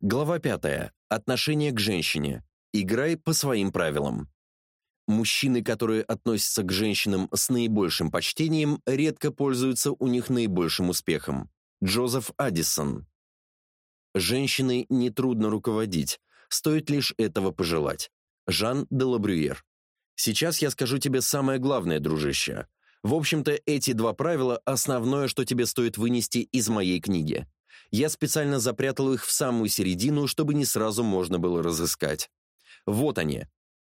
Глава 5. Отношение к женщине. Играй по своим правилам. Мужчины, которые относятся к женщинам с наибольшим почтением, редко пользуются у них наибольшим успехом. Джозеф Аддисон. Женщиной нетрудно руководить, стоит лишь этого пожелать. Жан де Лабрюер. Сейчас я скажу тебе самое главное, дружище. В общем-то, эти два правила – основное, что тебе стоит вынести из моей книги. Я специально запрятал их в самую середину, чтобы не сразу можно было разыскать. Вот они.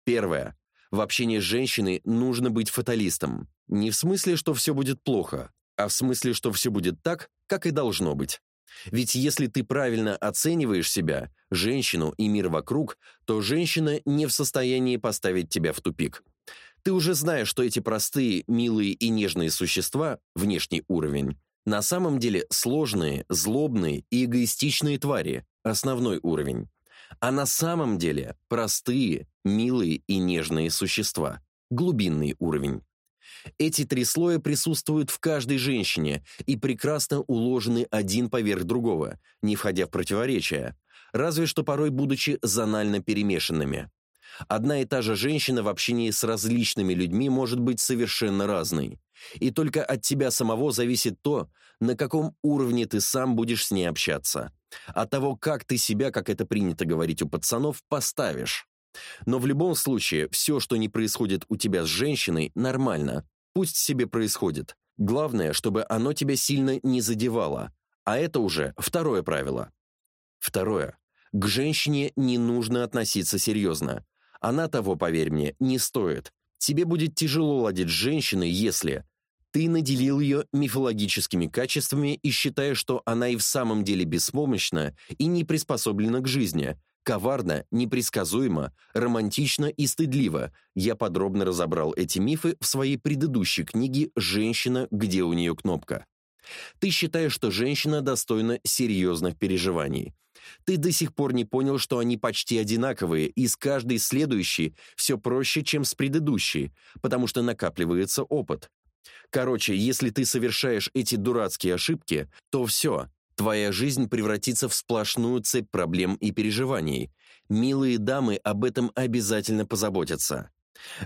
Первое. В общении с женщиной нужно быть фаталистом. Не в смысле, что все будет плохо, а в смысле, что все будет так, как и должно быть. Ведь если ты правильно оцениваешь себя, женщину и мир вокруг, то женщина не в состоянии поставить тебя в тупик. Ты уже знаешь, что эти простые, милые и нежные существа, внешний уровень, на самом деле сложные, злобные и эгоистичные твари, основной уровень. А на самом деле простые, милые и нежные существа, глубинный уровень. Эти три слоя присутствуют в каждой женщине и прекрасно уложены один поверх другого, не входя в противоречия, разве что порой будучи зонально перемешанными. Одна и та же женщина в общении с различными людьми может быть совершенно разной. И только от тебя самого зависит то, на каком уровне ты сам будешь с ней общаться. От того, как ты себя, как это принято говорить у пацанов, поставишь. Но в любом случае, все, что не происходит у тебя с женщиной, нормально. Пусть себе происходит. Главное, чтобы оно тебя сильно не задевало. А это уже второе правило. Второе. К женщине не нужно относиться серьезно. Она того, поверь мне, не стоит. Тебе будет тяжело ладить с женщиной, если ты наделил ее мифологическими качествами и считаешь, что она и в самом деле беспомощна и не приспособлена к жизни, коварна, непредсказуема, романтична и стыдлива. Я подробно разобрал эти мифы в своей предыдущей книге «Женщина, где у нее кнопка». Ты считаешь, что женщина достойна серьезных переживаний. Ты до сих пор не понял, что они почти одинаковые, и с каждой следующей все проще, чем с предыдущей, потому что накапливается опыт. Короче, если ты совершаешь эти дурацкие ошибки, то все, твоя жизнь превратится в сплошную цепь проблем и переживаний. Милые дамы об этом обязательно позаботятся.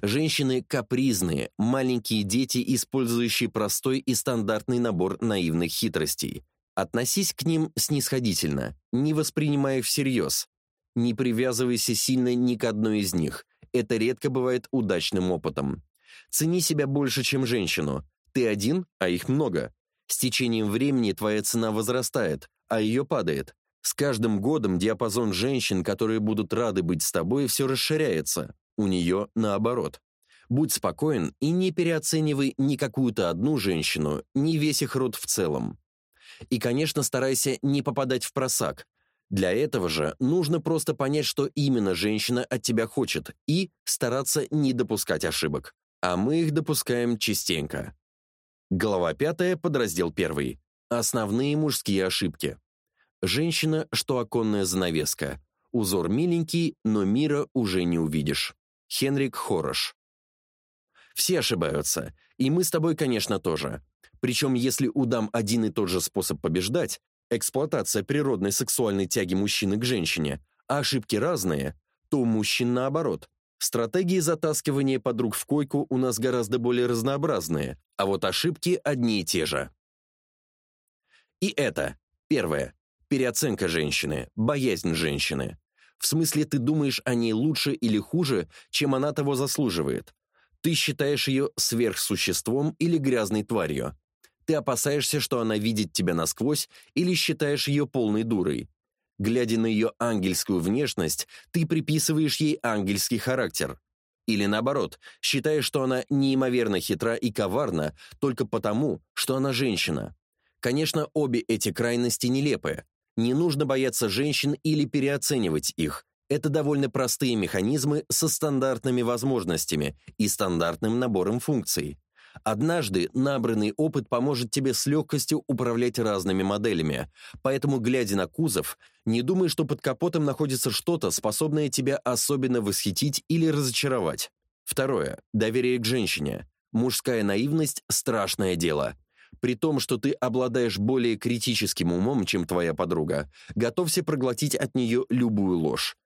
Женщины капризные, маленькие дети, использующие простой и стандартный набор наивных хитростей. Относись к ним снисходительно, не воспринимая всерьез. Не привязывайся сильно ни к одной из них. Это редко бывает удачным опытом. Цени себя больше, чем женщину. Ты один, а их много. С течением времени твоя цена возрастает, а ее падает. С каждым годом диапазон женщин, которые будут рады быть с тобой, все расширяется. У нее наоборот. Будь спокоен и не переоценивай ни какую-то одну женщину, ни весь их род в целом. И, конечно, старайся не попадать в просак. Для этого же нужно просто понять, что именно женщина от тебя хочет, и стараться не допускать ошибок. А мы их допускаем частенько. Глава 5, подраздел 1. Основные мужские ошибки. Женщина, что оконная занавеска. Узор миленький, но мира уже не увидишь. Хенрик Хорош. Все ошибаются, и мы с тобой, конечно, тоже. Причем, если у дам один и тот же способ побеждать, эксплуатация природной сексуальной тяги мужчины к женщине, а ошибки разные, то у мужчин наоборот. Стратегии затаскивания подруг в койку у нас гораздо более разнообразные, а вот ошибки одни и те же. И это. Первое. Переоценка женщины, боязнь женщины. В смысле, ты думаешь о ней лучше или хуже, чем она того заслуживает. Ты считаешь ее сверхсуществом или грязной тварью. Ты опасаешься, что она видит тебя насквозь или считаешь ее полной дурой. Глядя на ее ангельскую внешность, ты приписываешь ей ангельский характер. Или наоборот, считаешь, что она неимоверно хитра и коварна только потому, что она женщина. Конечно, обе эти крайности нелепы. Не нужно бояться женщин или переоценивать их. Это довольно простые механизмы со стандартными возможностями и стандартным набором функций. Однажды набранный опыт поможет тебе с легкостью управлять разными моделями, поэтому, глядя на кузов, не думай, что под капотом находится что-то, способное тебя особенно восхитить или разочаровать. Второе. Доверие к женщине. Мужская наивность – страшное дело. При том, что ты обладаешь более критическим умом, чем твоя подруга, готовься проглотить от нее любую ложь.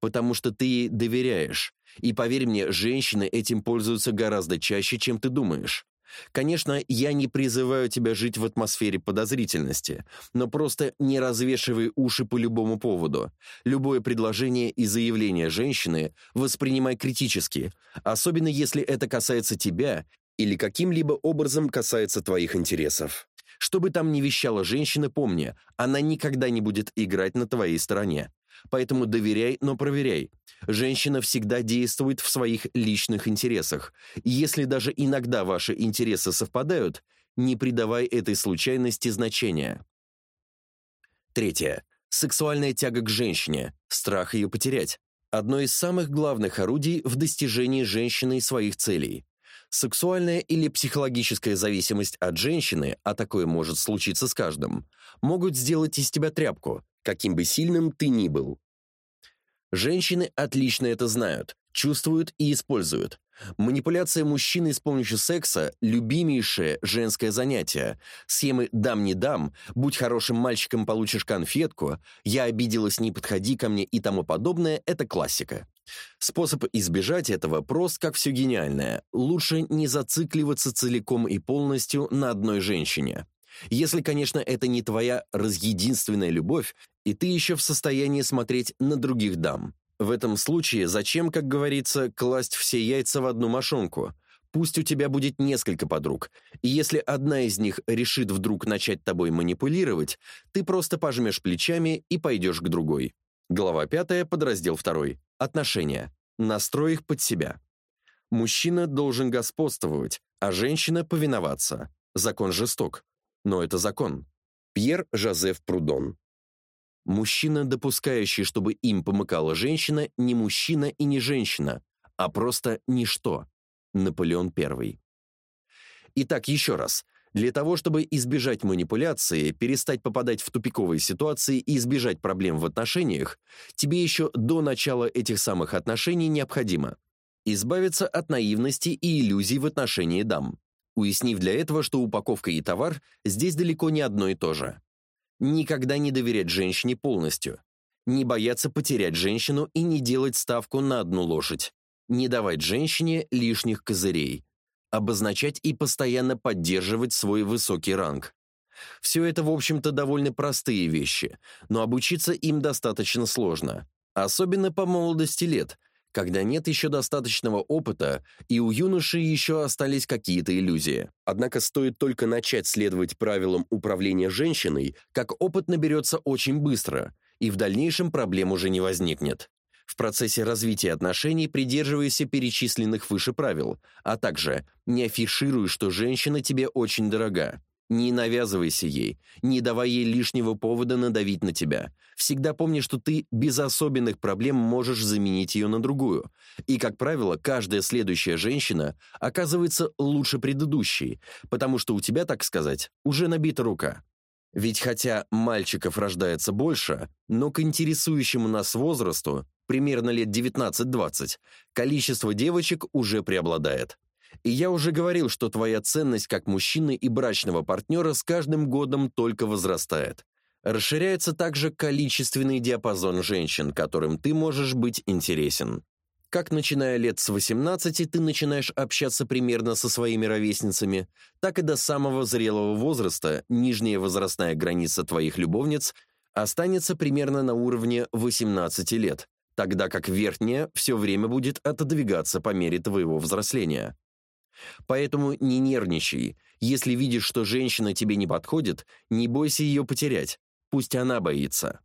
Потому что ты ей доверяешь. И поверь мне, женщины этим пользуются гораздо чаще, чем ты думаешь. Конечно, я не призываю тебя жить в атмосфере подозрительности, но просто не развешивай уши по любому поводу. Любое предложение и заявление женщины воспринимай критически, особенно если это касается тебя или каким-либо образом касается твоих интересов. Что бы там ни вещала женщина, помни, она никогда не будет играть на твоей стороне. Поэтому доверяй, но проверяй. Женщина всегда действует в своих личных интересах. Если даже иногда ваши интересы совпадают, не придавай этой случайности значения. Третье. Сексуальная тяга к женщине, страх ее потерять. Одно из самых главных орудий в достижении женщиной своих целей. Сексуальная или психологическая зависимость от женщины, а такое может случиться с каждым, могут сделать из тебя тряпку, каким бы сильным ты ни был. Женщины отлично это знают, чувствуют и используют. Манипуляция мужчины с помощью секса – любимейшее женское занятие. Схемы «дам, не дам», «будь хорошим мальчиком, получишь конфетку», «я обиделась, не подходи ко мне» и тому подобное – это классика. Способ избежать этого прост, как все гениальное. Лучше не зацикливаться целиком и полностью на одной женщине. Если, конечно, это не твоя разъединственная любовь, и ты еще в состоянии смотреть на других дам. В этом случае зачем, как говорится, класть все яйца в одну мошонку? Пусть у тебя будет несколько подруг, и если одна из них решит вдруг начать тобой манипулировать, ты просто пожмешь плечами и пойдешь к другой. Глава 5, подраздел 2. Отношения. Настрой их под себя. Мужчина должен господствовать, а женщина повиноваться. Закон жесток. Но это закон. Пьер Жозеф Прудон. Мужчина, допускающий, чтобы им помыкала женщина, не мужчина и не женщина, а просто ничто. Наполеон I. Итак, еще раз. Для того, чтобы избежать манипуляции, перестать попадать в тупиковые ситуации и избежать проблем в отношениях, тебе еще до начала этих самых отношений необходимо избавиться от наивности и иллюзий в отношении дам, уяснив для этого, что упаковка и товар здесь далеко не одно и то же. Никогда не доверять женщине полностью. Не бояться потерять женщину и не делать ставку на одну лошадь. Не давать женщине лишних козырей. Обозначать и постоянно поддерживать свой высокий ранг. Все это, в общем-то, довольно простые вещи, но обучиться им достаточно сложно. Особенно по молодости лет, когда нет еще достаточного опыта, и у юноши еще остались какие-то иллюзии. Однако стоит только начать следовать правилам управления женщиной, как опыт наберется очень быстро, и в дальнейшем проблем уже не возникнет. В процессе развития отношений придерживайся перечисленных выше правил, а также не афишируй, что женщина тебе очень дорога. Не навязывайся ей, не давай ей лишнего повода надавить на тебя. Всегда помни, что ты без особенных проблем можешь заменить ее на другую. И, как правило, каждая следующая женщина оказывается лучше предыдущей, потому что у тебя, так сказать, уже набита рука. Ведь хотя мальчиков рождается больше, но к интересующему нас возрасту, примерно лет 19-20, количество девочек уже преобладает. И я уже говорил, что твоя ценность как мужчины и брачного партнера с каждым годом только возрастает. Расширяется также количественный диапазон женщин, которым ты можешь быть интересен. Как начиная лет с 18 ты начинаешь общаться примерно со своими ровесницами, так и до самого зрелого возраста нижняя возрастная граница твоих любовниц останется примерно на уровне 18 лет, тогда как верхняя все время будет отодвигаться по мере твоего взросления. Поэтому не нервничай. Если видишь, что женщина тебе не подходит, не бойся ее потерять. Пусть она боится.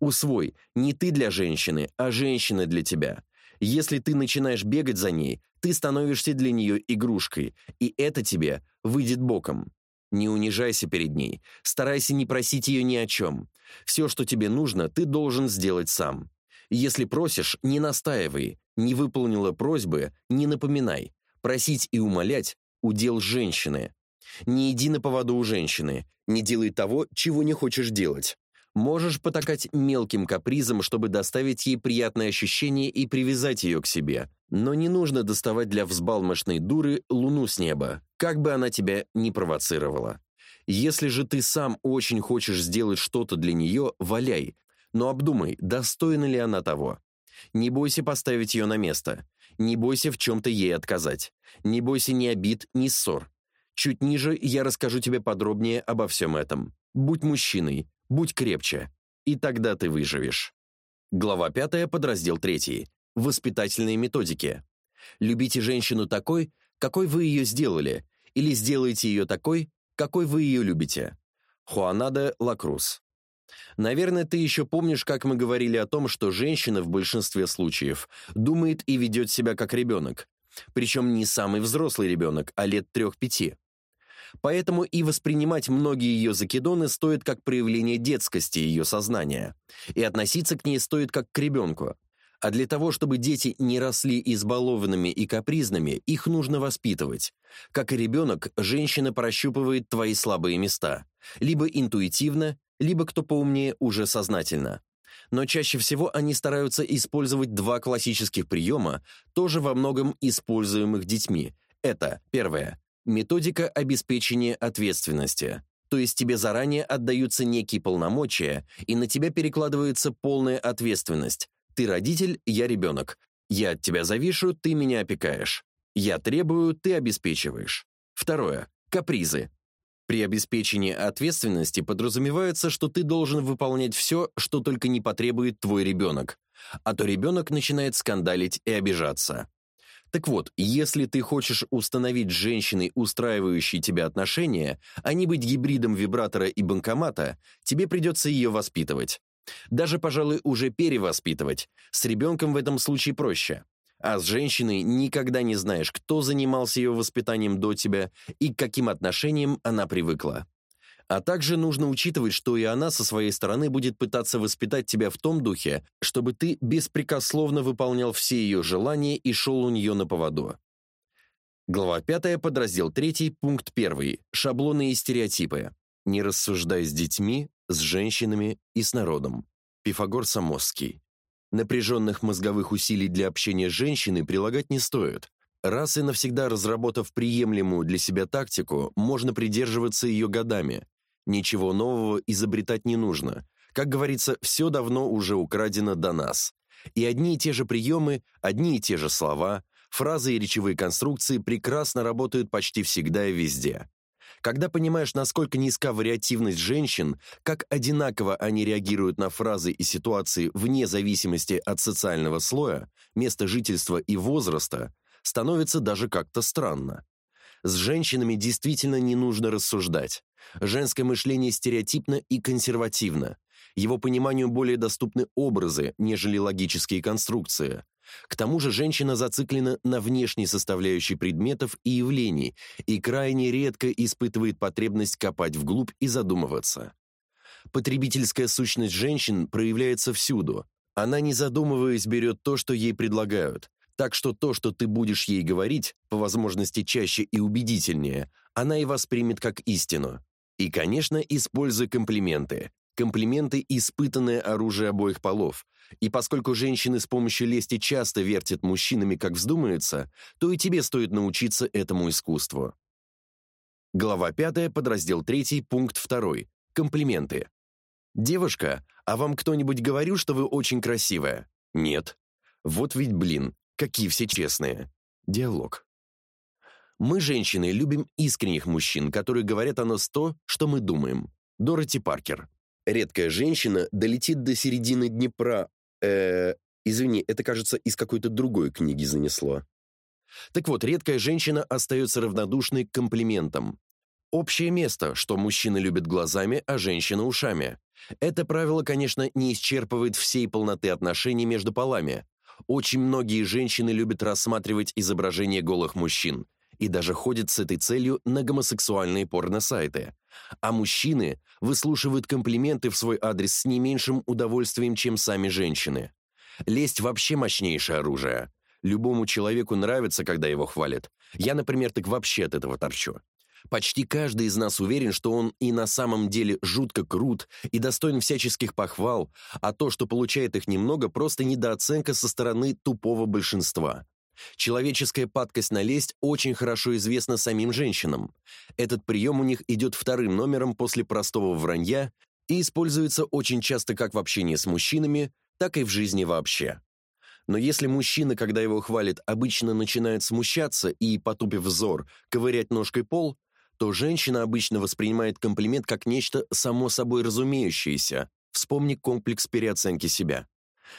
Усвой, не ты для женщины, а женщина для тебя. Если ты начинаешь бегать за ней, ты становишься для нее игрушкой, и это тебе выйдет боком. Не унижайся перед ней, старайся не просить ее ни о чем. Все, что тебе нужно, ты должен сделать сам. Если просишь, не настаивай, не выполнила просьбы, не напоминай. Просить и умолять – удел женщины. Не иди на поводу у женщины, не делай того, чего не хочешь делать. Можешь потакать мелким капризом, чтобы доставить ей приятное ощущение и привязать ее к себе. Но не нужно доставать для взбалмошной дуры луну с неба, как бы она тебя ни провоцировала. Если же ты сам очень хочешь сделать что-то для нее, валяй, но обдумай, достойна ли она того. Не бойся поставить ее на место. Не бойся в чем-то ей отказать. Не бойся ни обид, ни ссор. Чуть ниже я расскажу тебе подробнее обо всем этом. Будь мужчиной, будь крепче, и тогда ты выживешь. Глава 5, подраздел 3. Воспитательные методики. Любите женщину такой, какой вы ее сделали, или сделайте ее такой, какой вы ее любите. Хуанада Лакрус. Наверное, ты еще помнишь, как мы говорили о том, что женщина в большинстве случаев думает и ведет себя как ребенок. Причем не самый взрослый ребенок, а лет трех-пяти. Поэтому и воспринимать многие ее закидоны стоит как проявление детскости ее сознания. И относиться к ней стоит как к ребенку. А для того, чтобы дети не росли избалованными и капризными, их нужно воспитывать. Как и ребенок, женщина прощупывает твои слабые места. Либо интуитивно, либо, кто поумнее, уже сознательно. Но чаще всего они стараются использовать два классических приема, тоже во многом используемых детьми. Это, первое, методика обеспечения ответственности. То есть тебе заранее отдаются некие полномочия, и на тебя перекладывается полная ответственность. Ты родитель, я ребенок. Я от тебя завишу, ты меня опекаешь. Я требую, ты обеспечиваешь. Второе. Капризы. При обеспечении ответственности подразумевается, что ты должен выполнять все, что только не потребует твой ребенок, а то ребенок начинает скандалить и обижаться. Так вот, если ты хочешь установить с женщиной устраивающие тебя отношения, а не быть гибридом вибратора и банкомата, тебе придется ее воспитывать. Даже, пожалуй, уже перевоспитывать. С ребенком в этом случае проще. А с женщиной никогда не знаешь, кто занимался ее воспитанием до тебя и к каким отношениям она привыкла. А также нужно учитывать, что и она со своей стороны будет пытаться воспитать тебя в том духе, чтобы ты беспрекословно выполнял все ее желания и шел у нее на поводу. Глава 5, подраздел 3, пункт 1. Шаблоны и стереотипы. Не рассуждай с детьми, с женщинами и с народом. Пифагор Самосский. Напряженных мозговых усилий для общения с женщиной прилагать не стоит. Раз и навсегда разработав приемлемую для себя тактику, можно придерживаться ее годами. Ничего нового изобретать не нужно. Как говорится, все давно уже украдено до нас. И одни и те же приемы, одни и те же слова, фразы и речевые конструкции прекрасно работают почти всегда и везде. Когда понимаешь, насколько низка вариативность женщин, как одинаково они реагируют на фразы и ситуации вне зависимости от социального слоя, места жительства и возраста, становится даже как-то странно. С женщинами действительно не нужно рассуждать. Женское мышление стереотипно и консервативно. Его пониманию более доступны образы, нежели логические конструкции. К тому же женщина зациклена на внешней составляющей предметов и явлений и крайне редко испытывает потребность копать вглубь и задумываться. Потребительская сущность женщин проявляется всюду. Она, не задумываясь, берет то, что ей предлагают. Так что то, что ты будешь ей говорить, по возможности чаще и убедительнее, она и воспримет как истину. И, конечно, используй комплименты. Комплименты – испытанное оружие обоих полов. И поскольку женщины с помощью лести часто вертят мужчинами, как вздумается, то и тебе стоит научиться этому искусству. Глава 5, подраздел 3, пункт 2. Комплименты. «Девушка, а вам кто-нибудь говорил, что вы очень красивая?» «Нет». «Вот ведь, блин, какие все честные». Диалог. Мы, женщины, любим искренних мужчин, которые говорят о нас то, что мы думаем. Дороти Паркер. Редкая женщина долетит до середины Днепра. Э, извини, это, кажется, из какой-то другой книги занесло. Так вот, редкая женщина остается равнодушной к комплиментам. Общее место, что мужчина любит глазами, а женщина ушами. Это правило, конечно, не исчерпывает всей полноты отношений между полами. Очень многие женщины любят рассматривать изображения голых мужчин, и даже ходят с этой целью на гомосексуальные порно-сайты. А мужчины выслушивают комплименты в свой адрес с не меньшим удовольствием, чем сами женщины. Лесть вообще мощнейшее оружие. Любому человеку нравится, когда его хвалят. Я, например, так вообще от этого торчу. Почти каждый из нас уверен, что он и на самом деле жутко крут и достоин всяческих похвал, а то, что получает их немного, просто недооценка со стороны тупого большинства. Человеческая падкость на лесть очень хорошо известна самим женщинам. Этот прием у них идет вторым номером после простого вранья и используется очень часто как в общении с мужчинами, так и в жизни вообще. Но если мужчина, когда его хвалят, обычно начинает смущаться и, потупив взор, ковырять ножкой пол, то женщина обычно воспринимает комплимент как нечто само собой разумеющееся. Вспомни комплекс переоценки себя.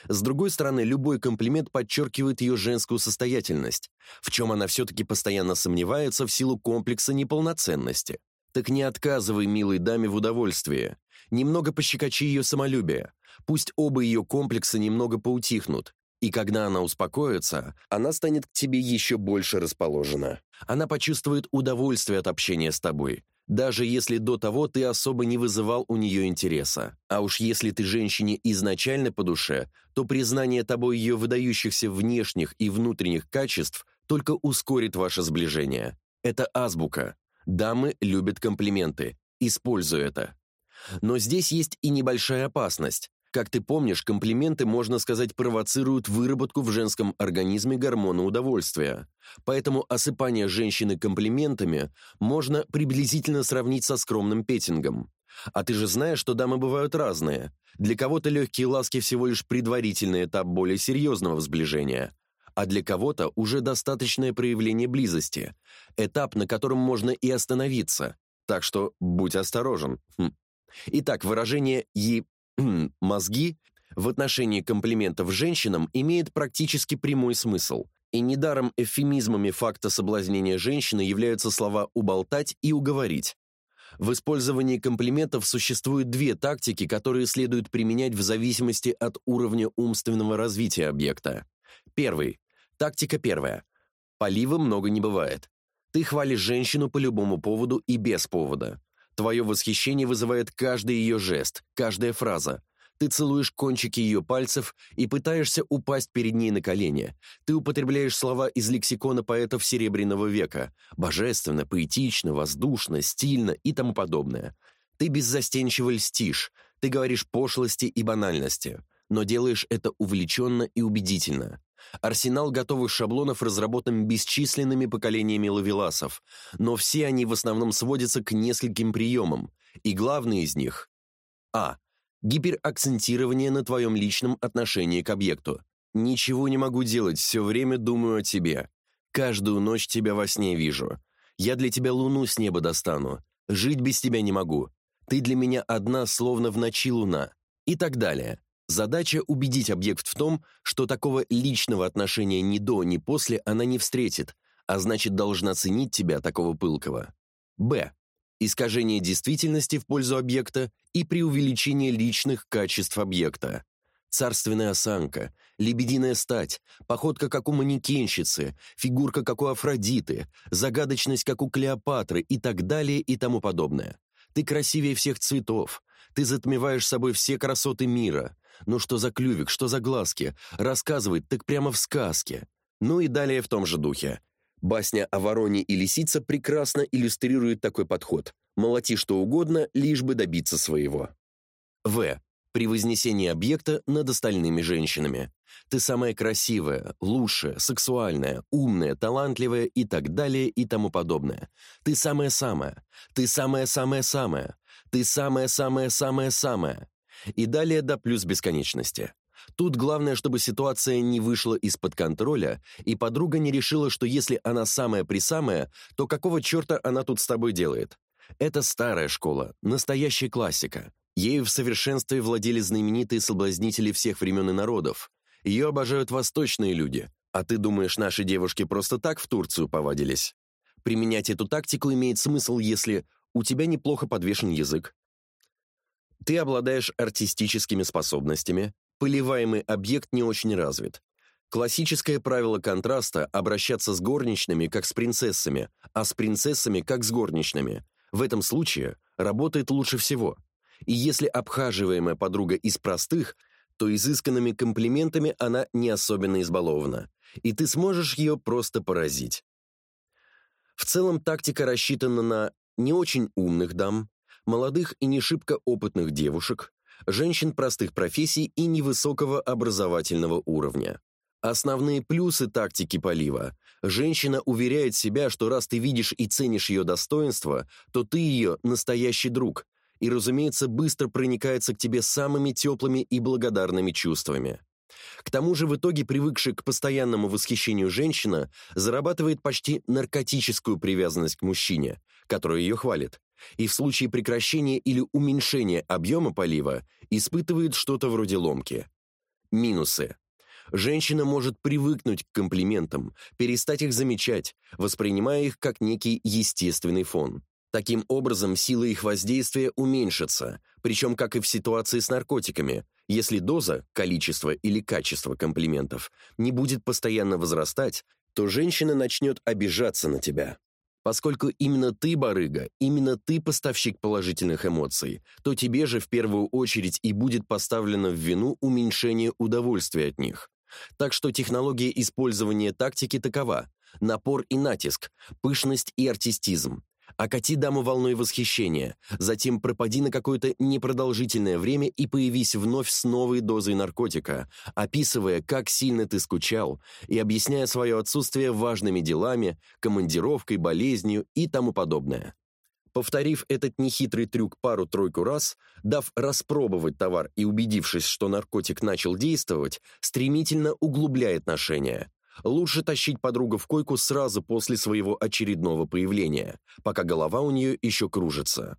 С другой стороны, любой комплимент подчеркивает ее женскую состоятельность, в чем она все-таки постоянно сомневается в силу комплекса неполноценности. Так не отказывай милой даме в удовольствии. Немного пощекочи ее самолюбие. Пусть оба ее комплекса немного поутихнут. И когда она успокоится, она станет к тебе еще больше расположена. Она почувствует удовольствие от общения с тобой, даже если до того ты особо не вызывал у нее интереса. А уж если ты женщине изначально по душе, то признание тобой ее выдающихся внешних и внутренних качеств только ускорит ваше сближение. Это азбука. Дамы любят комплименты. Используй это. Но здесь есть и небольшая опасность. Как ты помнишь, комплименты, можно сказать, провоцируют выработку в женском организме гормона удовольствия. Поэтому осыпание женщины комплиментами можно приблизительно сравнить со скромным петингом. А ты же знаешь, что дамы бывают разные. Для кого-то легкие ласки всего лишь предварительный этап более серьезного сближения, а для кого-то уже достаточное проявление близости, этап, на котором можно и остановиться. Так что будь осторожен. Хм. Итак, выражение «е мозги в отношении комплиментов женщинам имеет практически прямой смысл. И недаром эвфемизмами факта соблазнения женщины являются слова «уболтать» и «уговорить». В использовании комплиментов существуют две тактики, которые следует применять в зависимости от уровня умственного развития объекта. Первый. Тактика первая. Полива много не бывает. Ты хвалишь женщину по любому поводу и без повода. Твое восхищение вызывает каждый ее жест, каждая фраза. Ты целуешь кончики ее пальцев и пытаешься упасть перед ней на колени. Ты употребляешь слова из лексикона поэтов Серебряного века. Божественно, поэтично, воздушно, стильно и тому подобное. Ты беззастенчиво льстишь. Ты говоришь пошлости и банальности. Но делаешь это увлеченно и убедительно. Арсенал готовых шаблонов разработан бесчисленными поколениями ловеласов, но все они в основном сводятся к нескольким приемам, и главный из них – А. Гиперакцентирование на твоем личном отношении к объекту. «Ничего не могу делать, все время думаю о тебе. Каждую ночь тебя во сне вижу. Я для тебя луну с неба достану. Жить без тебя не могу. Ты для меня одна, словно в ночи луна». И так далее. Задача – убедить объект в том, что такого личного отношения ни до, ни после она не встретит, а значит должна ценить тебя, такого пылкого. Б. Искажение действительности в пользу объекта и преувеличение личных качеств объекта. Царственная осанка, лебединая стать, походка как у манекенщицы, фигурка как у Афродиты, загадочность как у Клеопатры и так далее и тому подобное. Ты красивее всех цветов, ты затмеваешь собой все красоты мира, ну что за клювик, что за глазки? Рассказывает так прямо в сказке. Ну и далее в том же духе. Басня о вороне и лисице прекрасно иллюстрирует такой подход. Молоти что угодно, лишь бы добиться своего. В. При вознесении объекта над остальными женщинами. Ты самая красивая, лучшая, сексуальная, умная, талантливая и так далее и тому подобное. Ты самая-самая. Ты самая-самая-самая. Ты самая-самая-самая-самая. И далее до плюс бесконечности. Тут главное, чтобы ситуация не вышла из-под контроля, и подруга не решила, что если она самая-присамая, то какого черта она тут с тобой делает? Это старая школа, настоящая классика. Ею в совершенстве владели знаменитые соблазнители всех времен и народов. Ее обожают восточные люди. А ты думаешь, наши девушки просто так в Турцию повадились? Применять эту тактику имеет смысл, если у тебя неплохо подвешен язык, ты обладаешь артистическими способностями, поливаемый объект не очень развит. Классическое правило контраста – обращаться с горничными как с принцессами, а с принцессами как с горничными. В этом случае работает лучше всего. И если обхаживаемая подруга из простых, то изысканными комплиментами она не особенно избалована, и ты сможешь ее просто поразить. В целом тактика рассчитана на не очень умных дам, молодых и не шибко опытных девушек, женщин простых профессий и невысокого образовательного уровня. Основные плюсы тактики полива. Женщина уверяет себя, что раз ты видишь и ценишь ее достоинство, то ты ее настоящий друг, и, разумеется, быстро проникается к тебе самыми теплыми и благодарными чувствами. К тому же в итоге привыкшая к постоянному восхищению женщина зарабатывает почти наркотическую привязанность к мужчине, который ее хвалит, и в случае прекращения или уменьшения объема полива испытывает что-то вроде ломки. Минусы. Женщина может привыкнуть к комплиментам, перестать их замечать, воспринимая их как некий естественный фон. Таким образом, сила их воздействия уменьшится, причем как и в ситуации с наркотиками. Если доза, количество или качество комплиментов не будет постоянно возрастать, то женщина начнет обижаться на тебя. Поскольку именно ты, барыга, именно ты поставщик положительных эмоций, то тебе же в первую очередь и будет поставлено в вину уменьшение удовольствия от них. Так что технология использования тактики такова: напор и натиск, пышность и артистизм. Окати даму волной восхищения, затем пропади на какое-то непродолжительное время и появись вновь с новой дозой наркотика, описывая, как сильно ты скучал, и объясняя свое отсутствие важными делами, командировкой, болезнью и тому подобное. Повторив этот нехитрый трюк пару-тройку раз, дав распробовать товар и убедившись, что наркотик начал действовать, стремительно углубляй отношения. Лучше тащить подругу в койку сразу после своего очередного появления, пока голова у нее еще кружится.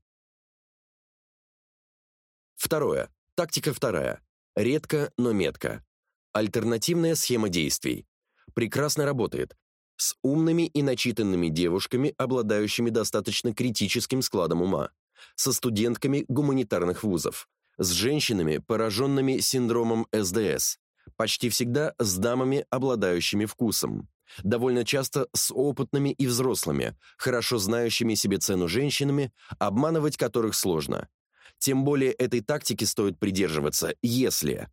Второе. Тактика вторая. Редко, но метко. Альтернативная схема действий. Прекрасно работает, с умными и начитанными девушками, обладающими достаточно критическим складом ума, со студентками гуманитарных вузов, с женщинами, пораженными синдромом СДС, почти всегда с дамами, обладающими вкусом, довольно часто с опытными и взрослыми, хорошо знающими себе цену женщинами, обманывать которых сложно. Тем более этой тактики стоит придерживаться, если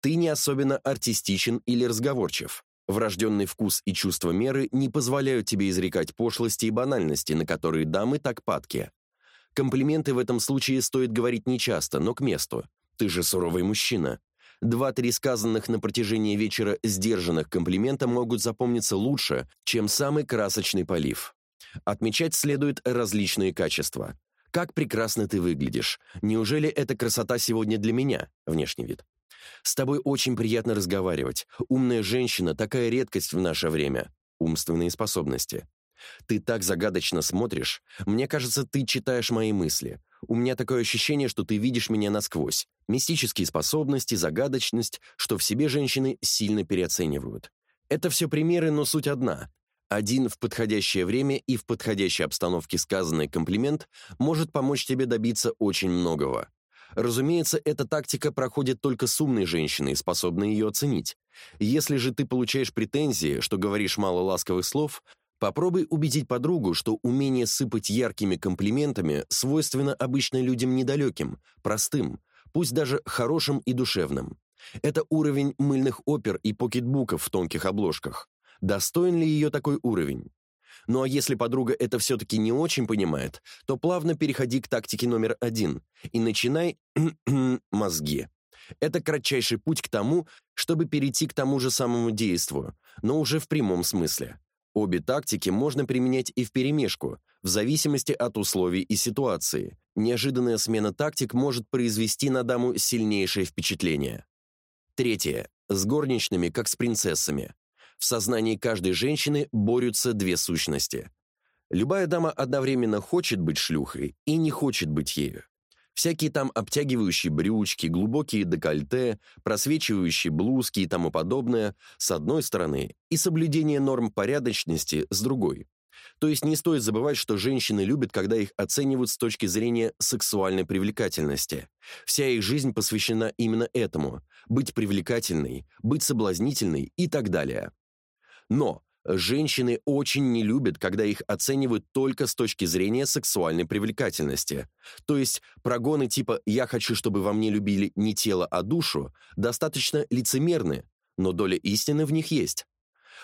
ты не особенно артистичен или разговорчив, Врожденный вкус и чувство меры не позволяют тебе изрекать пошлости и банальности, на которые дамы так падки. Комплименты в этом случае стоит говорить нечасто, но к месту. Ты же суровый мужчина. Два-три сказанных на протяжении вечера сдержанных комплимента могут запомниться лучше, чем самый красочный полив. Отмечать следует различные качества. Как прекрасно ты выглядишь. Неужели эта красота сегодня для меня? Внешний вид. С тобой очень приятно разговаривать. Умная женщина — такая редкость в наше время. Умственные способности. Ты так загадочно смотришь. Мне кажется, ты читаешь мои мысли. У меня такое ощущение, что ты видишь меня насквозь. Мистические способности, загадочность, что в себе женщины сильно переоценивают. Это все примеры, но суть одна. Один в подходящее время и в подходящей обстановке сказанный комплимент может помочь тебе добиться очень многого. Разумеется, эта тактика проходит только с умной женщиной, способной ее оценить. Если же ты получаешь претензии, что говоришь мало ласковых слов, попробуй убедить подругу, что умение сыпать яркими комплиментами свойственно обычно людям недалеким, простым, пусть даже хорошим и душевным. Это уровень мыльных опер и покетбуков в тонких обложках. Достоин ли ее такой уровень? Ну а если подруга это все-таки не очень понимает, то плавно переходи к тактике номер один и начинай мозги. Это кратчайший путь к тому, чтобы перейти к тому же самому действию, но уже в прямом смысле. Обе тактики можно применять и вперемешку, в зависимости от условий и ситуации. Неожиданная смена тактик может произвести на даму сильнейшее впечатление. Третье. С горничными, как с принцессами. В сознании каждой женщины борются две сущности. Любая дама одновременно хочет быть шлюхой и не хочет быть ею. Всякие там обтягивающие брючки, глубокие декольте, просвечивающие блузки и тому подобное с одной стороны и соблюдение норм порядочности с другой. То есть не стоит забывать, что женщины любят, когда их оценивают с точки зрения сексуальной привлекательности. Вся их жизнь посвящена именно этому – быть привлекательной, быть соблазнительной и так далее. Но женщины очень не любят, когда их оценивают только с точки зрения сексуальной привлекательности. То есть прогоны типа «я хочу, чтобы во мне любили не тело, а душу» достаточно лицемерны, но доля истины в них есть.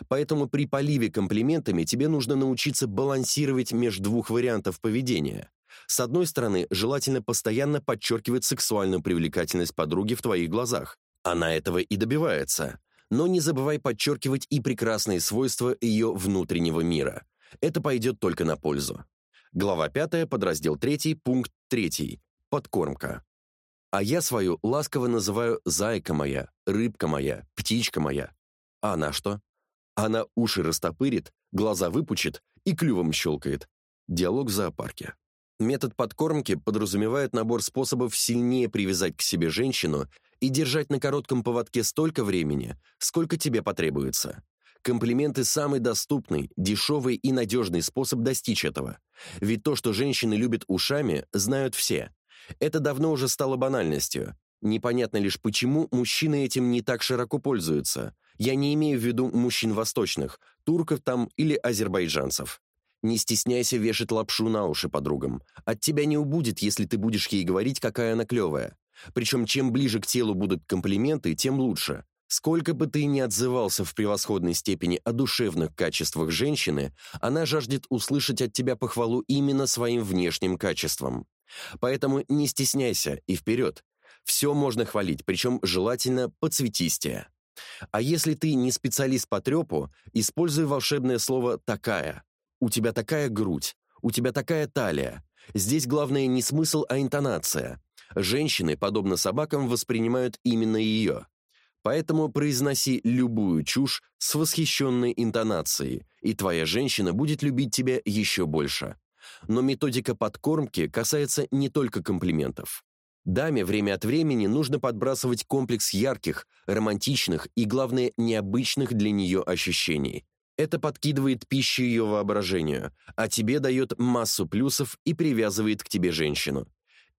Поэтому при поливе комплиментами тебе нужно научиться балансировать между двух вариантов поведения. С одной стороны, желательно постоянно подчеркивать сексуальную привлекательность подруги в твоих глазах. Она этого и добивается. Но не забывай подчеркивать и прекрасные свойства ее внутреннего мира. Это пойдет только на пользу. Глава 5, подраздел 3, пункт 3. Подкормка. А я свою ласково называю «зайка моя», «рыбка моя», «птичка моя». А она что? Она уши растопырит, глаза выпучит и клювом щелкает. Диалог в зоопарке. Метод подкормки подразумевает набор способов сильнее привязать к себе женщину и держать на коротком поводке столько времени, сколько тебе потребуется. Комплименты – самый доступный, дешевый и надежный способ достичь этого. Ведь то, что женщины любят ушами, знают все. Это давно уже стало банальностью. Непонятно лишь почему мужчины этим не так широко пользуются. Я не имею в виду мужчин восточных, турков там или азербайджанцев. Не стесняйся вешать лапшу на уши подругам. От тебя не убудет, если ты будешь ей говорить, какая она клевая. Причем чем ближе к телу будут комплименты, тем лучше. Сколько бы ты ни отзывался в превосходной степени о душевных качествах женщины, она жаждет услышать от тебя похвалу именно своим внешним качествам. Поэтому не стесняйся и вперед. Все можно хвалить, причем желательно подцветистее. А если ты не специалист по трепу, используй волшебное слово «такая». У тебя такая грудь, у тебя такая талия. Здесь главное не смысл, а интонация. Женщины, подобно собакам, воспринимают именно ее. Поэтому произноси любую чушь с восхищенной интонацией, и твоя женщина будет любить тебя еще больше. Но методика подкормки касается не только комплиментов. Даме время от времени нужно подбрасывать комплекс ярких, романтичных и, главное, необычных для нее ощущений. Это подкидывает пищу ее воображению, а тебе дает массу плюсов и привязывает к тебе женщину.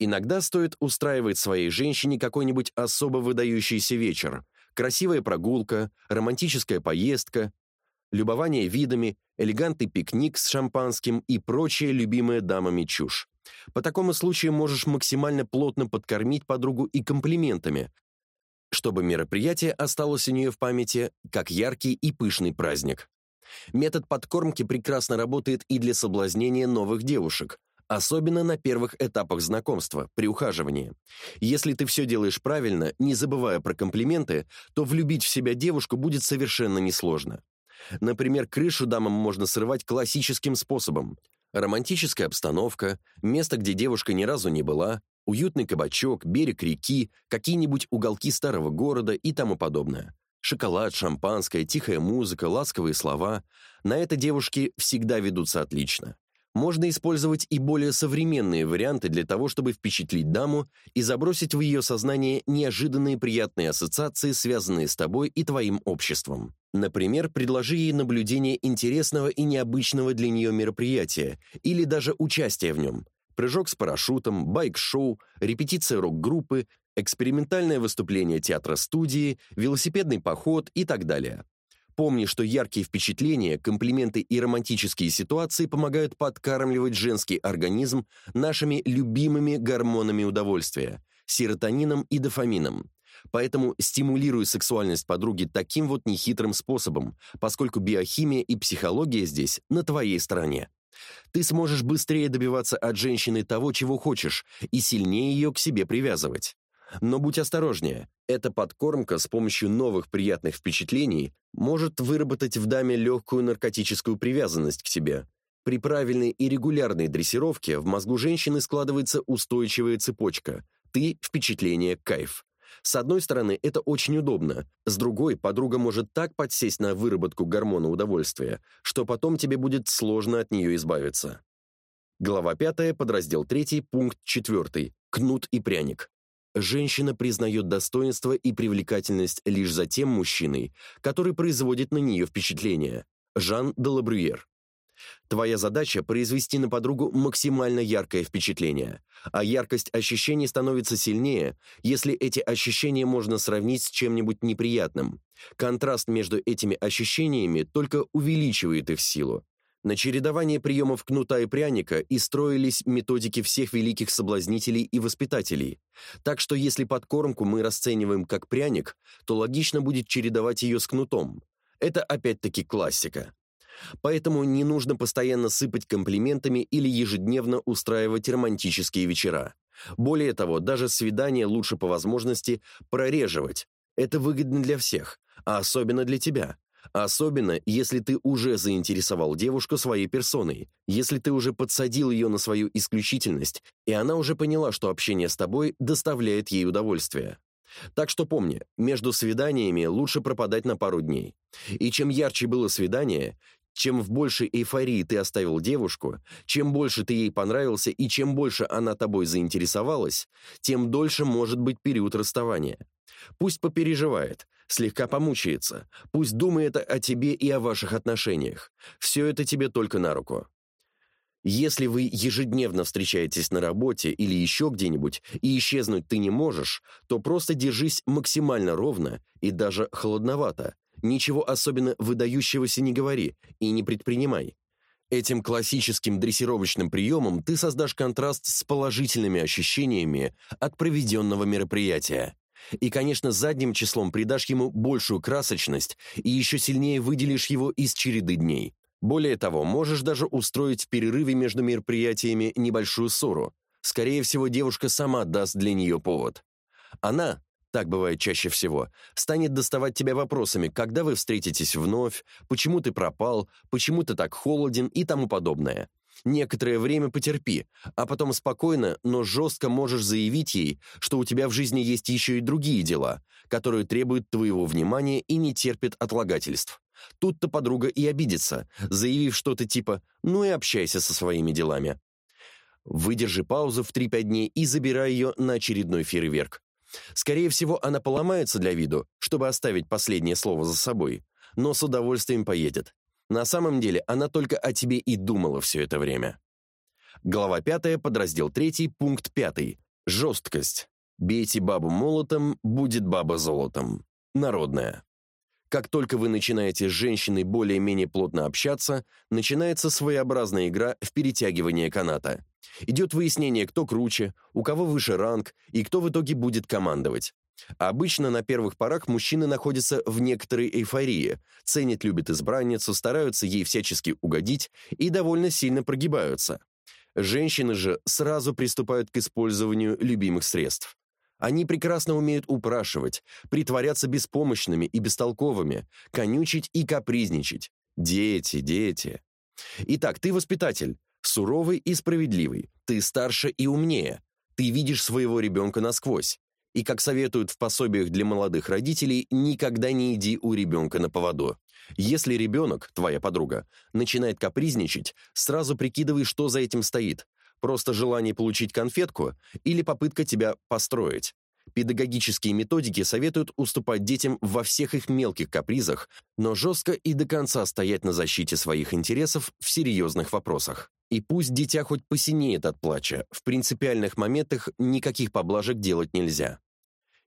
Иногда стоит устраивать своей женщине какой-нибудь особо выдающийся вечер. Красивая прогулка, романтическая поездка, любование видами, элегантный пикник с шампанским и прочая любимая дамами чушь. По такому случаю можешь максимально плотно подкормить подругу и комплиментами, чтобы мероприятие осталось у нее в памяти как яркий и пышный праздник. Метод подкормки прекрасно работает и для соблазнения новых девушек, особенно на первых этапах знакомства, при ухаживании. Если ты все делаешь правильно, не забывая про комплименты, то влюбить в себя девушку будет совершенно несложно. Например, крышу дамам можно срывать классическим способом. Романтическая обстановка, место, где девушка ни разу не была, уютный кабачок, берег реки, какие-нибудь уголки старого города и тому подобное. Шоколад, шампанское, тихая музыка, ласковые слова. На это девушки всегда ведутся отлично. Можно использовать и более современные варианты для того, чтобы впечатлить даму и забросить в ее сознание неожиданные приятные ассоциации, связанные с тобой и твоим обществом. Например, предложи ей наблюдение интересного и необычного для нее мероприятия или даже участие в нем. Прыжок с парашютом, байк-шоу, репетиция рок-группы, экспериментальное выступление театра-студии, велосипедный поход и так далее. Помни, что яркие впечатления, комплименты и романтические ситуации помогают подкармливать женский организм нашими любимыми гормонами удовольствия – серотонином и дофамином. Поэтому стимулируй сексуальность подруги таким вот нехитрым способом, поскольку биохимия и психология здесь на твоей стороне. Ты сможешь быстрее добиваться от женщины того, чего хочешь, и сильнее ее к себе привязывать. Но будь осторожнее. Эта подкормка с помощью новых приятных впечатлений может выработать в даме легкую наркотическую привязанность к себе. При правильной и регулярной дрессировке в мозгу женщины складывается устойчивая цепочка. Ты – впечатление, кайф. С одной стороны, это очень удобно. С другой, подруга может так подсесть на выработку гормона удовольствия, что потом тебе будет сложно от нее избавиться. Глава 5, подраздел 3, пункт 4. Кнут и пряник. Женщина признает достоинство и привлекательность лишь за тем мужчиной, который производит на нее впечатление. Жан де Лабрюер. Твоя задача – произвести на подругу максимально яркое впечатление, а яркость ощущений становится сильнее, если эти ощущения можно сравнить с чем-нибудь неприятным. Контраст между этими ощущениями только увеличивает их силу. На чередование приемов кнута и пряника и строились методики всех великих соблазнителей и воспитателей. Так что если подкормку мы расцениваем как пряник, то логично будет чередовать ее с кнутом. Это опять-таки классика. Поэтому не нужно постоянно сыпать комплиментами или ежедневно устраивать романтические вечера. Более того, даже свидания лучше по возможности прореживать. Это выгодно для всех, а особенно для тебя. Особенно, если ты уже заинтересовал девушку своей персоной, если ты уже подсадил ее на свою исключительность, и она уже поняла, что общение с тобой доставляет ей удовольствие. Так что помни, между свиданиями лучше пропадать на пару дней. И чем ярче было свидание, чем в большей эйфории ты оставил девушку, чем больше ты ей понравился и чем больше она тобой заинтересовалась, тем дольше может быть период расставания. Пусть попереживает, слегка помучается, пусть думает о тебе и о ваших отношениях. Все это тебе только на руку. Если вы ежедневно встречаетесь на работе или еще где-нибудь, и исчезнуть ты не можешь, то просто держись максимально ровно и даже холодновато. Ничего особенно выдающегося не говори и не предпринимай. Этим классическим дрессировочным приемом ты создашь контраст с положительными ощущениями от проведенного мероприятия. И, конечно, задним числом придашь ему большую красочность и еще сильнее выделишь его из череды дней. Более того, можешь даже устроить в перерыве между мероприятиями небольшую ссору. Скорее всего, девушка сама даст для нее повод. Она, так бывает чаще всего, станет доставать тебя вопросами, когда вы встретитесь вновь, почему ты пропал, почему ты так холоден и тому подобное. Некоторое время потерпи, а потом спокойно, но жестко можешь заявить ей, что у тебя в жизни есть еще и другие дела, которые требуют твоего внимания и не терпят отлагательств. Тут-то подруга и обидится, заявив что-то типа «ну и общайся со своими делами». Выдержи паузу в 3-5 дней и забирай ее на очередной фейерверк. Скорее всего, она поломается для виду, чтобы оставить последнее слово за собой, но с удовольствием поедет. На самом деле она только о тебе и думала все это время. Глава 5, подраздел 3, пункт 5. Жесткость. Бейте бабу молотом, будет баба золотом. Народная. Как только вы начинаете с женщиной более-менее плотно общаться, начинается своеобразная игра в перетягивание каната. Идет выяснение, кто круче, у кого выше ранг и кто в итоге будет командовать. Обычно на первых порах мужчины находятся в некоторой эйфории, ценят, любят избранницу, стараются ей всячески угодить и довольно сильно прогибаются. Женщины же сразу приступают к использованию любимых средств. Они прекрасно умеют упрашивать, притворяться беспомощными и бестолковыми, конючить и капризничать. Дети, дети. Итак, ты воспитатель, суровый и справедливый, ты старше и умнее, ты видишь своего ребенка насквозь. И, как советуют в пособиях для молодых родителей, никогда не иди у ребенка на поводу. Если ребенок, твоя подруга, начинает капризничать, сразу прикидывай, что за этим стоит. Просто желание получить конфетку или попытка тебя построить. Педагогические методики советуют уступать детям во всех их мелких капризах, но жестко и до конца стоять на защите своих интересов в серьезных вопросах. И пусть дитя хоть посинеет от плача, в принципиальных моментах никаких поблажек делать нельзя.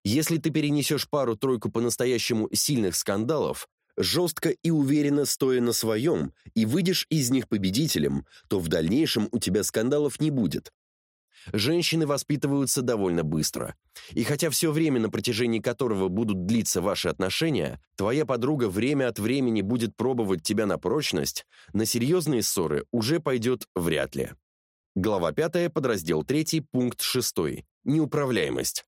Если ты перенесешь пару-тройку по-настоящему сильных скандалов, жестко и уверенно стоя на своем, и выйдешь из них победителем, то в дальнейшем у тебя скандалов не будет, Женщины воспитываются довольно быстро. И хотя все время, на протяжении которого будут длиться ваши отношения, твоя подруга время от времени будет пробовать тебя на прочность, на серьезные ссоры уже пойдет вряд ли. Глава 5, подраздел 3, пункт 6. Неуправляемость.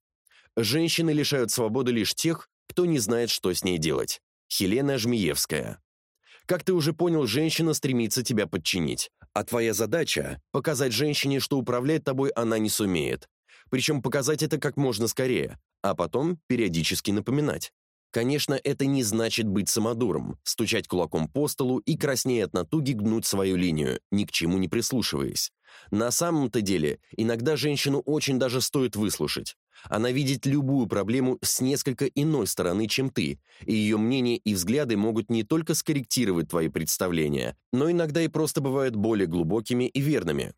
Женщины лишают свободы лишь тех, кто не знает, что с ней делать. Хелена Жмиевская. Как ты уже понял, женщина стремится тебя подчинить. А твоя задача – показать женщине, что управлять тобой она не сумеет. Причем показать это как можно скорее, а потом периодически напоминать. Конечно, это не значит быть самодуром, стучать кулаком по столу и краснея от натуги гнуть свою линию, ни к чему не прислушиваясь. На самом-то деле, иногда женщину очень даже стоит выслушать. Она видит любую проблему с несколько иной стороны, чем ты, и ее мнение и взгляды могут не только скорректировать твои представления, но иногда и просто бывают более глубокими и верными.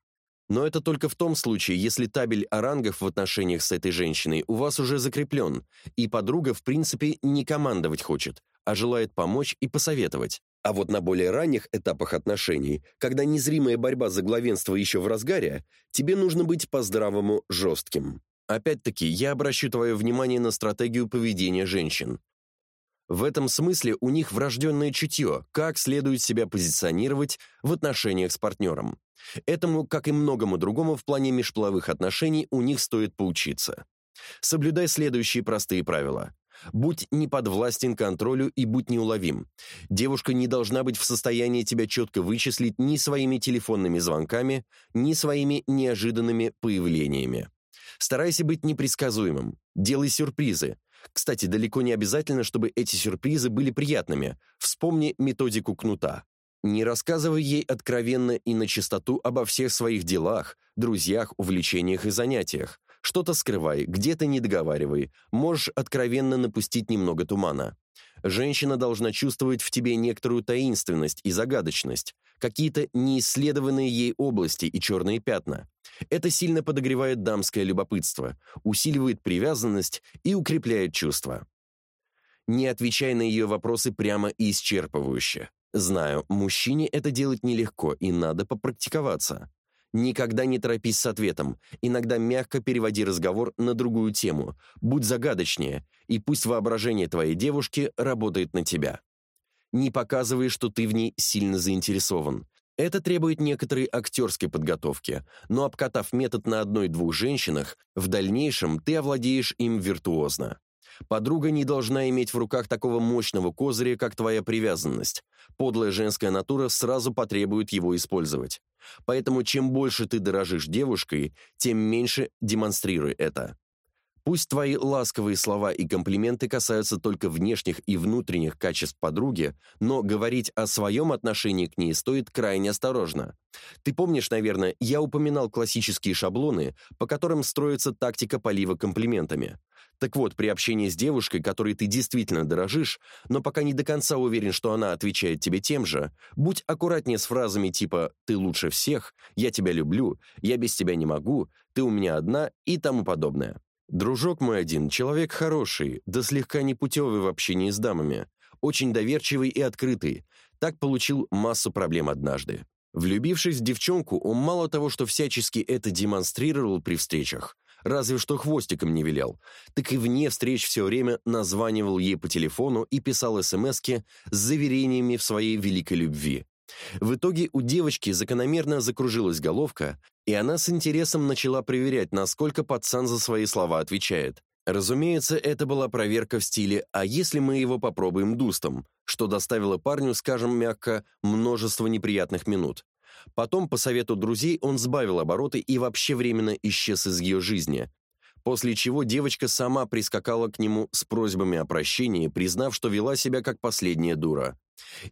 Но это только в том случае, если табель о рангах в отношениях с этой женщиной у вас уже закреплен, и подруга в принципе не командовать хочет, а желает помочь и посоветовать. А вот на более ранних этапах отношений, когда незримая борьба за главенство еще в разгаре, тебе нужно быть по-здравому жестким. Опять-таки, я обращу твое внимание на стратегию поведения женщин. В этом смысле у них врожденное чутье, как следует себя позиционировать в отношениях с партнером. Этому, как и многому другому в плане межполовых отношений, у них стоит поучиться. Соблюдай следующие простые правила. Будь не подвластен контролю и будь неуловим. Девушка не должна быть в состоянии тебя четко вычислить ни своими телефонными звонками, ни своими неожиданными появлениями. Старайся быть непредсказуемым. Делай сюрпризы. Кстати, далеко не обязательно, чтобы эти сюрпризы были приятными. Вспомни методику кнута. Не рассказывай ей откровенно и на чистоту обо всех своих делах, друзьях, увлечениях и занятиях. Что-то скрывай, где-то не договаривай, можешь откровенно напустить немного тумана. Женщина должна чувствовать в тебе некоторую таинственность и загадочность, какие-то неисследованные ей области и черные пятна. Это сильно подогревает дамское любопытство, усиливает привязанность и укрепляет чувства. Не отвечай на ее вопросы прямо и исчерпывающе. Знаю, мужчине это делать нелегко, и надо попрактиковаться. Никогда не торопись с ответом. Иногда мягко переводи разговор на другую тему. Будь загадочнее, и пусть воображение твоей девушки работает на тебя. Не показывай, что ты в ней сильно заинтересован. Это требует некоторой актерской подготовки, но обкатав метод на одной-двух женщинах, в дальнейшем ты овладеешь им виртуозно. Подруга не должна иметь в руках такого мощного козыря, как твоя привязанность. Подлая женская натура сразу потребует его использовать. Поэтому чем больше ты дорожишь девушкой, тем меньше демонстрируй это. Пусть твои ласковые слова и комплименты касаются только внешних и внутренних качеств подруги, но говорить о своем отношении к ней стоит крайне осторожно. Ты помнишь, наверное, я упоминал классические шаблоны, по которым строится тактика полива комплиментами. Так вот, при общении с девушкой, которой ты действительно дорожишь, но пока не до конца уверен, что она отвечает тебе тем же, будь аккуратнее с фразами типа «ты лучше всех», «я тебя люблю», «я без тебя не могу», «ты у меня одна» и тому подобное. Дружок мой один, человек хороший, да слегка непутевый в общении с дамами, очень доверчивый и открытый, так получил массу проблем однажды. Влюбившись в девчонку, он мало того, что всячески это демонстрировал при встречах, разве что хвостиком не вилял, так и вне встреч все время названивал ей по телефону и писал смски с заверениями в своей великой любви. В итоге у девочки закономерно закружилась головка, и она с интересом начала проверять, насколько пацан за свои слова отвечает. Разумеется, это была проверка в стиле «а если мы его попробуем дустом?», что доставило парню, скажем мягко, множество неприятных минут. Потом, по совету друзей, он сбавил обороты и вообще временно исчез из ее жизни, после чего девочка сама прискакала к нему с просьбами о прощении, признав, что вела себя как последняя дура.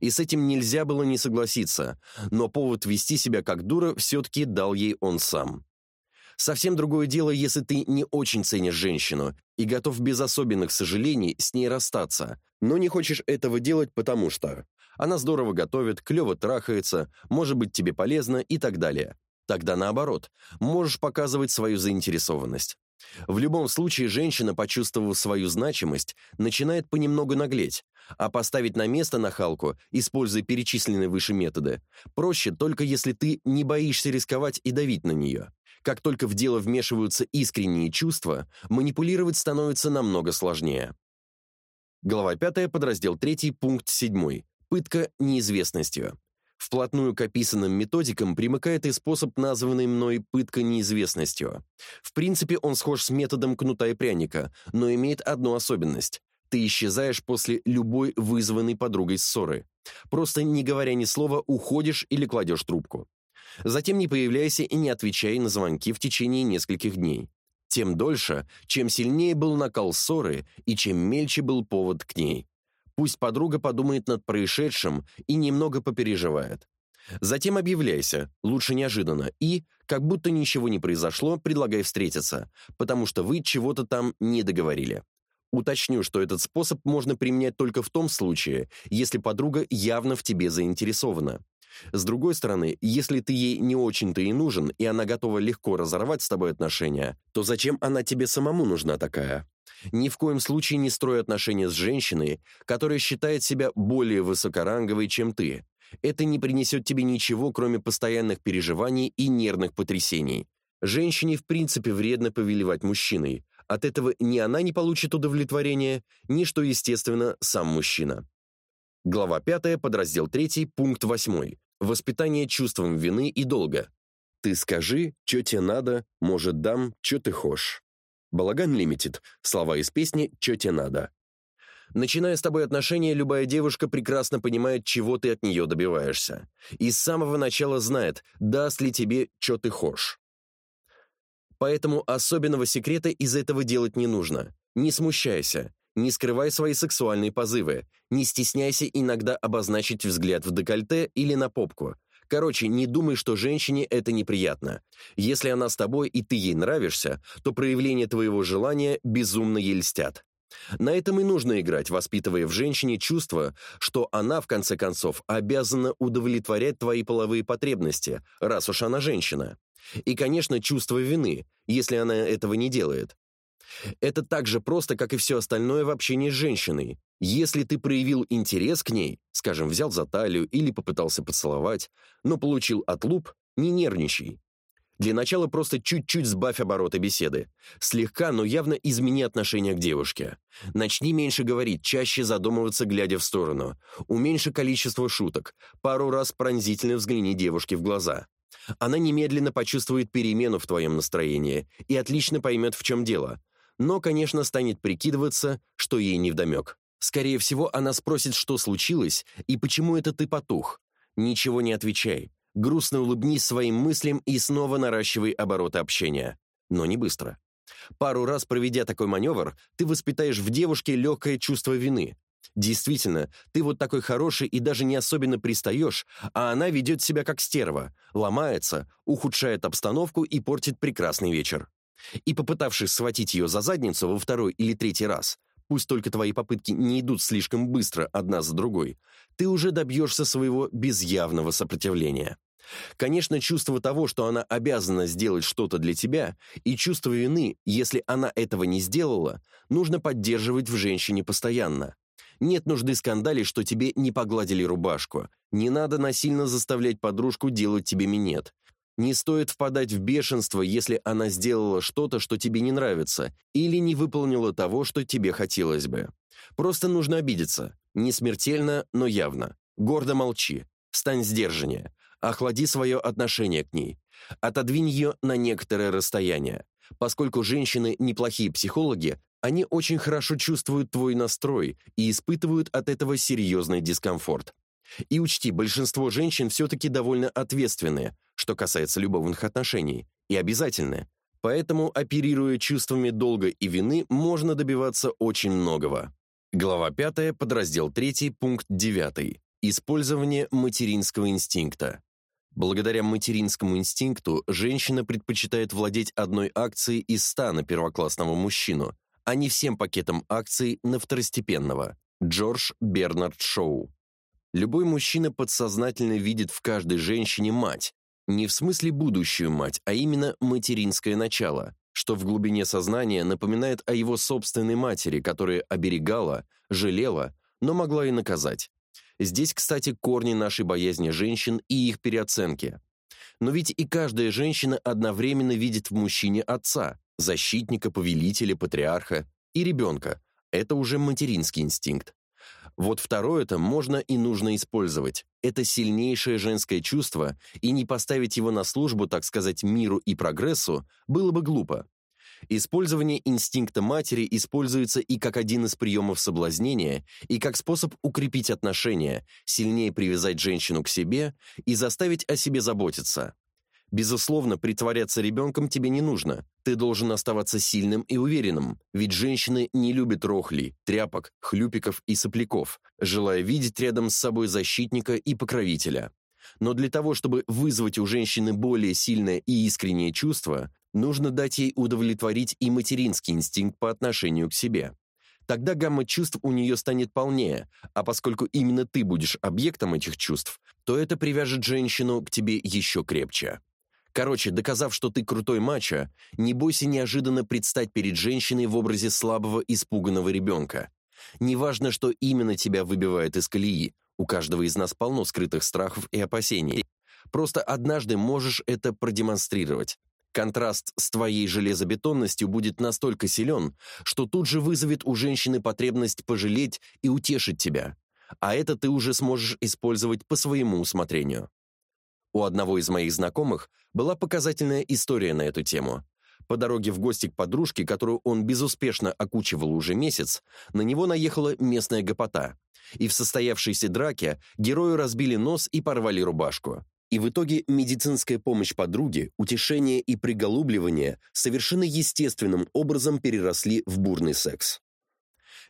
И с этим нельзя было не согласиться, но повод вести себя как дура все-таки дал ей он сам. Совсем другое дело, если ты не очень ценишь женщину и готов без особенных сожалений с ней расстаться, но не хочешь этого делать, потому что она здорово готовит, клево трахается, может быть тебе полезна и так далее. Тогда наоборот, можешь показывать свою заинтересованность. В любом случае, женщина, почувствовав свою значимость, начинает понемногу наглеть, а поставить на место нахалку, используя перечисленные выше методы, проще только если ты не боишься рисковать и давить на нее. Как только в дело вмешиваются искренние чувства, манипулировать становится намного сложнее. Глава 5, подраздел 3, пункт 7. Пытка неизвестностью. Вплотную к описанным методикам примыкает и способ, названный мной пытка неизвестностью. В принципе, он схож с методом кнута и пряника, но имеет одну особенность. Ты исчезаешь после любой вызванной подругой ссоры. Просто, не говоря ни слова, уходишь или кладешь трубку. Затем не появляйся и не отвечай на звонки в течение нескольких дней. Тем дольше, чем сильнее был накал ссоры и чем мельче был повод к ней. Пусть подруга подумает над происшедшим и немного попереживает. Затем объявляйся, лучше неожиданно, и, как будто ничего не произошло, предлагай встретиться, потому что вы чего-то там не договорили. Уточню, что этот способ можно применять только в том случае, если подруга явно в тебе заинтересована. С другой стороны, если ты ей не очень-то и нужен, и она готова легко разорвать с тобой отношения, то зачем она тебе самому нужна такая? Ни в коем случае не строй отношения с женщиной, которая считает себя более высокоранговой, чем ты. Это не принесет тебе ничего, кроме постоянных переживаний и нервных потрясений. Женщине в принципе вредно повелевать мужчиной. От этого ни она не получит удовлетворения, ни, что естественно, сам мужчина. Глава 5, подраздел 3, пункт 8. Воспитание чувством вины и долга. Ты скажи, что тебе надо, может дам, что ты хочешь. Балаган Лимитед. Слова из песни «Чё тебе надо?». Начиная с тобой отношения, любая девушка прекрасно понимает, чего ты от нее добиваешься. И с самого начала знает, даст ли тебе, что ты хочешь. Поэтому особенного секрета из этого делать не нужно. Не смущайся, не скрывай свои сексуальные позывы, не стесняйся иногда обозначить взгляд в декольте или на попку. Короче, не думай, что женщине это неприятно. Если она с тобой и ты ей нравишься, то проявление твоего желания безумно ей льстят. На этом и нужно играть, воспитывая в женщине чувство, что она, в конце концов, обязана удовлетворять твои половые потребности, раз уж она женщина. И, конечно, чувство вины, если она этого не делает. Это так же просто, как и все остальное в общении с женщиной. Если ты проявил интерес к ней, скажем, взял за талию или попытался поцеловать, но получил отлуп, не нервничай. Для начала просто чуть-чуть сбавь обороты беседы. Слегка, но явно измени отношение к девушке. Начни меньше говорить, чаще задумываться, глядя в сторону. Уменьши количество шуток. Пару раз пронзительно взгляни девушке в глаза. Она немедленно почувствует перемену в твоем настроении и отлично поймет, в чем дело. Но, конечно, станет прикидываться, что ей невдомек. Скорее всего, она спросит, что случилось и почему это ты потух. Ничего не отвечай. Грустно улыбнись своим мыслям и снова наращивай обороты общения. Но не быстро. Пару раз проведя такой маневр, ты воспитаешь в девушке легкое чувство вины. Действительно, ты вот такой хороший и даже не особенно пристаешь, а она ведет себя как стерва, ломается, ухудшает обстановку и портит прекрасный вечер. И попытавшись схватить ее за задницу во второй или третий раз, пусть только твои попытки не идут слишком быстро одна за другой, ты уже добьешься своего без явного сопротивления. Конечно, чувство того, что она обязана сделать что-то для тебя, и чувство вины, если она этого не сделала, нужно поддерживать в женщине постоянно. Нет нужды скандалить, что тебе не погладили рубашку. Не надо насильно заставлять подружку делать тебе минет. Не стоит впадать в бешенство, если она сделала что-то, что тебе не нравится, или не выполнила того, что тебе хотелось бы. Просто нужно обидеться. Не смертельно, но явно. Гордо молчи. Стань сдержаннее. Охлади свое отношение к ней. Отодвинь ее на некоторое расстояние. Поскольку женщины неплохие психологи, они очень хорошо чувствуют твой настрой и испытывают от этого серьезный дискомфорт. И учти, большинство женщин все-таки довольно ответственные, что касается любовных отношений, и обязательны. Поэтому, оперируя чувствами долга и вины, можно добиваться очень многого. Глава 5, подраздел 3, пункт 9. Использование материнского инстинкта. Благодаря материнскому инстинкту женщина предпочитает владеть одной акцией из ста на первоклассного мужчину, а не всем пакетом акций на второстепенного. Джордж Бернард Шоу. Любой мужчина подсознательно видит в каждой женщине мать, не в смысле будущую мать, а именно материнское начало, что в глубине сознания напоминает о его собственной матери, которая оберегала, жалела, но могла и наказать. Здесь, кстати, корни нашей боязни женщин и их переоценки. Но ведь и каждая женщина одновременно видит в мужчине отца, защитника, повелителя, патриарха и ребенка. Это уже материнский инстинкт. Вот второе-то можно и нужно использовать. Это сильнейшее женское чувство, и не поставить его на службу, так сказать, миру и прогрессу, было бы глупо. Использование инстинкта матери используется и как один из приемов соблазнения, и как способ укрепить отношения, сильнее привязать женщину к себе и заставить о себе заботиться. Безусловно, притворяться ребенком тебе не нужно. Ты должен оставаться сильным и уверенным, ведь женщины не любят рохли, тряпок, хлюпиков и сопляков, желая видеть рядом с собой защитника и покровителя. Но для того, чтобы вызвать у женщины более сильное и искреннее чувство, нужно дать ей удовлетворить и материнский инстинкт по отношению к себе. Тогда гамма чувств у нее станет полнее, а поскольку именно ты будешь объектом этих чувств, то это привяжет женщину к тебе еще крепче. Короче, доказав, что ты крутой мачо, не бойся неожиданно предстать перед женщиной в образе слабого, испуганного ребенка. Неважно, что именно тебя выбивает из колеи, у каждого из нас полно скрытых страхов и опасений. Просто однажды можешь это продемонстрировать. Контраст с твоей железобетонностью будет настолько силен, что тут же вызовет у женщины потребность пожалеть и утешить тебя. А это ты уже сможешь использовать по своему усмотрению. У одного из моих знакомых была показательная история на эту тему. По дороге в гости к подружке, которую он безуспешно окучивал уже месяц, на него наехала местная гопота. И в состоявшейся драке герою разбили нос и порвали рубашку. И в итоге медицинская помощь подруги, утешение и приголубливание совершенно естественным образом переросли в бурный секс.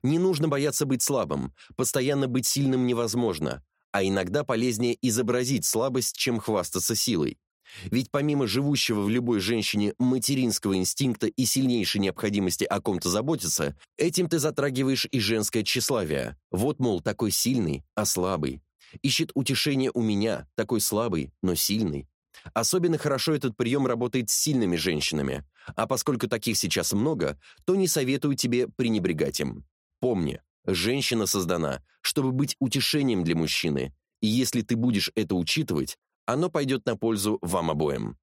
Не нужно бояться быть слабым, постоянно быть сильным невозможно, а иногда полезнее изобразить слабость, чем хвастаться силой. Ведь помимо живущего в любой женщине материнского инстинкта и сильнейшей необходимости о ком-то заботиться, этим ты затрагиваешь и женское тщеславие. Вот, мол, такой сильный, а слабый. Ищет утешение у меня, такой слабый, но сильный. Особенно хорошо этот прием работает с сильными женщинами. А поскольку таких сейчас много, то не советую тебе пренебрегать им. Помни, женщина создана, чтобы быть утешением для мужчины. И если ты будешь это учитывать, оно пойдет на пользу вам обоим.